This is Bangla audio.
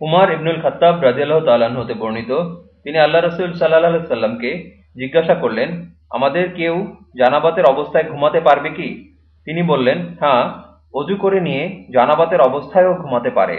উমার ইবনুল খাত্তাব রাজিয়াল্লাহ তাল্লাহ্ন হতে বর্ণিত, তিনি আল্লাহ রসুল সাল্লাহ সাল্লামকে জিজ্ঞাসা করলেন, আমাদের কেউ জানাবাতের অবস্থায় ঘুমাতে পারবে কি? তিনি বললেন হ্যাঁ অজু করে নিয়ে জানাবাতের অবস্থায়ও ঘুমাতে পারে।